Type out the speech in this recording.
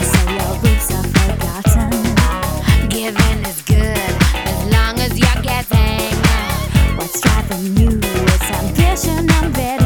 so your you're. What's driving you is ambition and.